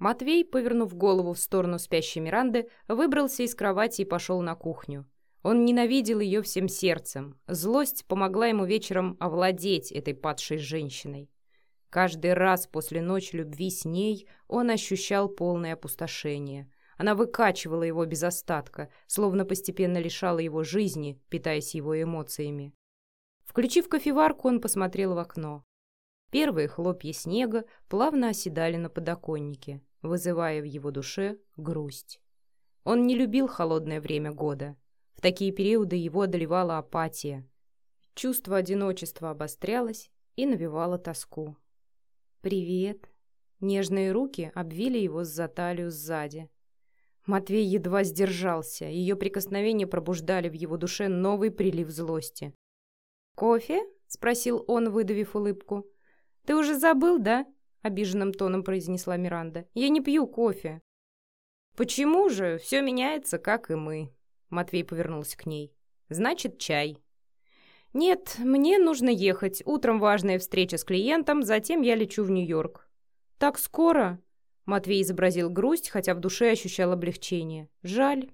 Матвей, повернув голову в сторону спящей Миранды, выбрался из кровати и пошел на кухню. Он ненавидел ее всем сердцем. Злость помогла ему вечером овладеть этой падшей женщиной. Каждый раз после ночи любви с ней он ощущал полное опустошение. Она выкачивала его без остатка, словно постепенно лишала его жизни, питаясь его эмоциями. Включив кофеварку, он посмотрел в окно. Первые хлопья снега плавно оседали на подоконнике, вызывая в его душе грусть. Он не любил холодное время года. В такие периоды его одолевала апатия. Чувство одиночества обострялось и навевало тоску. «Привет!» Нежные руки обвили его за талию сзади. Матвей едва сдержался, ее прикосновения пробуждали в его душе новый прилив злости. «Кофе?» — спросил он, выдавив улыбку. «Ты уже забыл, да?» — обиженным тоном произнесла Миранда. «Я не пью кофе». «Почему же? Все меняется, как и мы». Матвей повернулся к ней. «Значит, чай». «Нет, мне нужно ехать. Утром важная встреча с клиентом, затем я лечу в Нью-Йорк». «Так скоро?» Матвей изобразил грусть, хотя в душе ощущал облегчение. «Жаль».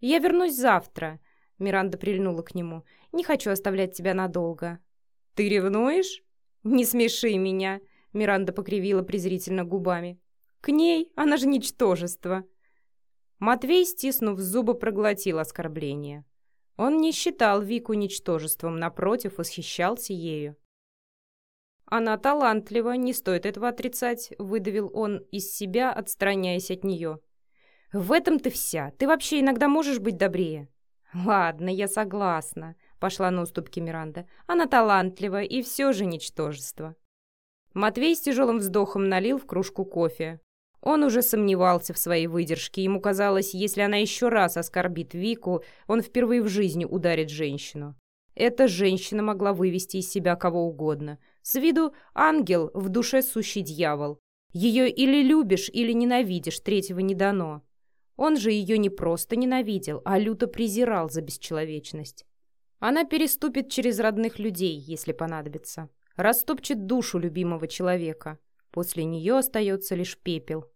«Я вернусь завтра», — Миранда прильнула к нему. «Не хочу оставлять тебя надолго». «Ты ревнуешь?» «Не смеши меня», — Миранда покривила презрительно губами. «К ней? Она же ничтожество». Матвей, стиснув зубы, проглотил оскорбление. Он не считал Вику ничтожеством, напротив, восхищался ею. «Она талантлива, не стоит этого отрицать», — выдавил он из себя, отстраняясь от нее. «В этом ты вся. Ты вообще иногда можешь быть добрее». «Ладно, я согласна», — пошла на уступки Миранда. «Она талантлива и все же ничтожество». Матвей с тяжелым вздохом налил в кружку кофе. Он уже сомневался в своей выдержке. Ему казалось, если она еще раз оскорбит Вику, он впервые в жизни ударит женщину. Эта женщина могла вывести из себя кого угодно. С виду ангел, в душе сущий дьявол. Ее или любишь, или ненавидишь, третьего не дано. Он же ее не просто ненавидел, а люто презирал за бесчеловечность. Она переступит через родных людей, если понадобится. Растопчет душу любимого человека. После нее остается лишь пепел.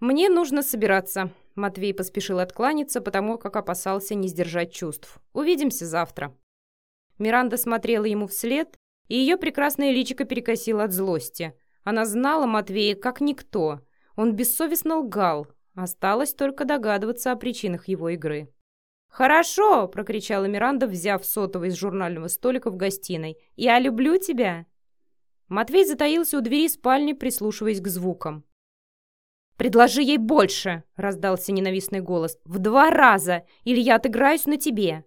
«Мне нужно собираться», — Матвей поспешил откланяться, потому как опасался не сдержать чувств. «Увидимся завтра». Миранда смотрела ему вслед, и ее прекрасное личико перекосило от злости. Она знала Матвея как никто. Он бессовестно лгал. Осталось только догадываться о причинах его игры. «Хорошо!» — прокричала Миранда, взяв сотовый из журнального столика в гостиной. «Я люблю тебя!» Матвей затаился у двери спальни, прислушиваясь к звукам. «Предложи ей больше!» — раздался ненавистный голос. «В два раза! Или я отыграюсь на тебе!»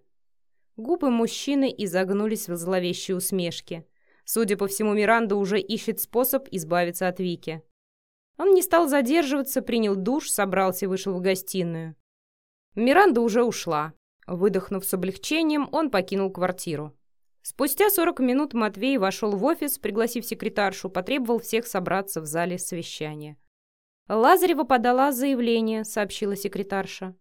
Губы мужчины изогнулись в зловещей усмешке. Судя по всему, Миранда уже ищет способ избавиться от Вики. Он не стал задерживаться, принял душ, собрался и вышел в гостиную. Миранда уже ушла. Выдохнув с облегчением, он покинул квартиру. Спустя 40 минут Матвей вошел в офис, пригласив секретаршу, потребовал всех собраться в зале совещания. «Лазарева подала заявление», — сообщила секретарша.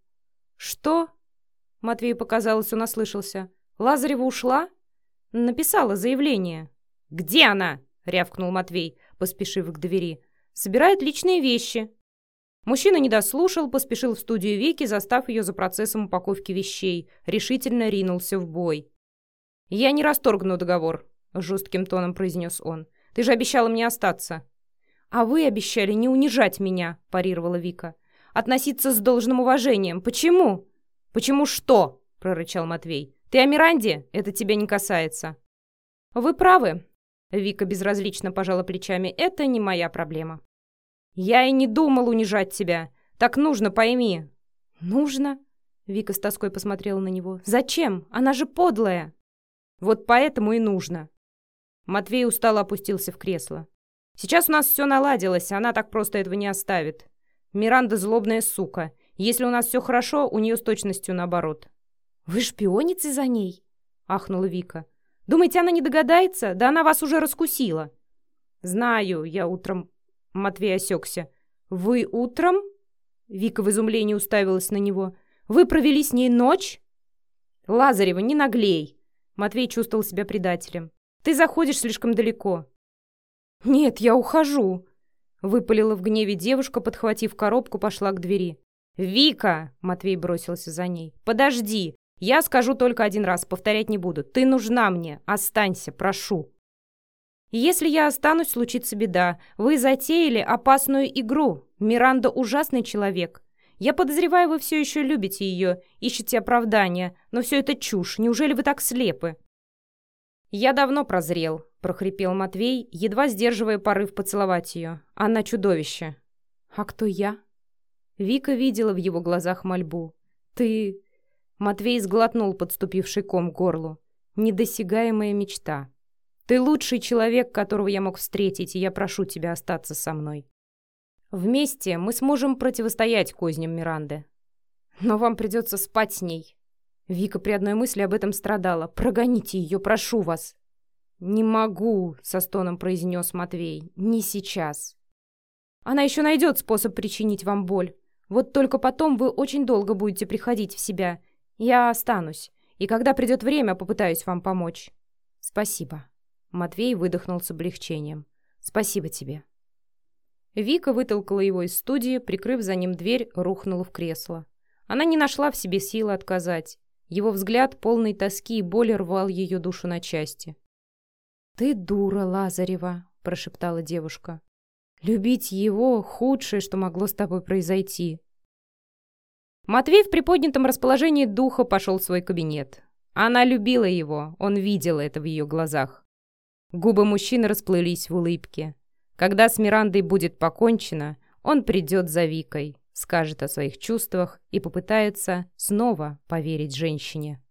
«Что?» — Матвею показалось, он ослышался. «Лазарева ушла?» «Написала заявление». «Где она?» — рявкнул Матвей, поспешив к двери. «Собирает личные вещи». Мужчина не дослушал, поспешил в студию Вики, застав ее за процессом упаковки вещей. Решительно ринулся в бой. «Я не расторгну договор», — жестким тоном произнес он. «Ты же обещала мне остаться». «А вы обещали не унижать меня», – парировала Вика. «Относиться с должным уважением. Почему?» «Почему что?» – прорычал Матвей. «Ты о Миранде? Это тебя не касается». «Вы правы», – Вика безразлично пожала плечами. «Это не моя проблема». «Я и не думал унижать тебя. Так нужно, пойми». «Нужно?» – Вика с тоской посмотрела на него. «Зачем? Она же подлая». «Вот поэтому и нужно». Матвей устало опустился в кресло. Сейчас у нас все наладилось, она так просто этого не оставит. Миранда злобная сука. Если у нас все хорошо, у нее с точностью наоборот». «Вы шпионите за ней?» — ахнула Вика. «Думаете, она не догадается? Да она вас уже раскусила». «Знаю, я утром...» Матвей осекся. «Вы утром?» Вика в изумлении уставилась на него. «Вы провели с ней ночь?» «Лазарева, не наглей!» Матвей чувствовал себя предателем. «Ты заходишь слишком далеко. «Нет, я ухожу!» Выпалила в гневе девушка, подхватив коробку, пошла к двери. «Вика!» — Матвей бросился за ней. «Подожди! Я скажу только один раз, повторять не буду. Ты нужна мне! Останься, прошу!» «Если я останусь, случится беда. Вы затеяли опасную игру. Миранда ужасный человек. Я подозреваю, вы все еще любите ее, ищете оправдания, но все это чушь. Неужели вы так слепы?» «Я давно прозрел», — прохрипел Матвей, едва сдерживая порыв поцеловать ее. «Она чудовище». «А кто я?» Вика видела в его глазах мольбу. «Ты...» Матвей сглотнул подступивший ком к горлу. «Недосягаемая мечта. Ты лучший человек, которого я мог встретить, и я прошу тебя остаться со мной. Вместе мы сможем противостоять козням Миранды. Но вам придется спать с ней». Вика при одной мысли об этом страдала. «Прогоните ее, прошу вас!» «Не могу», — со стоном произнес Матвей. «Не сейчас. Она еще найдет способ причинить вам боль. Вот только потом вы очень долго будете приходить в себя. Я останусь, и когда придет время, попытаюсь вам помочь. Спасибо. Матвей выдохнул с облегчением. Спасибо тебе. Вика вытолкала его из студии, прикрыв за ним дверь, рухнула в кресло. Она не нашла в себе силы отказать. Его взгляд, полный тоски и боли, рвал ее душу на части. «Ты дура, Лазарева», — прошептала девушка. Любить его — худшее, что могло с тобой произойти. Матвей в приподнятом расположении духа пошел в свой кабинет. Она любила его, он видел это в ее глазах. Губы мужчины расплылись в улыбке. Когда с Мирандой будет покончено, он придет за Викой, скажет о своих чувствах и попытается снова поверить женщине.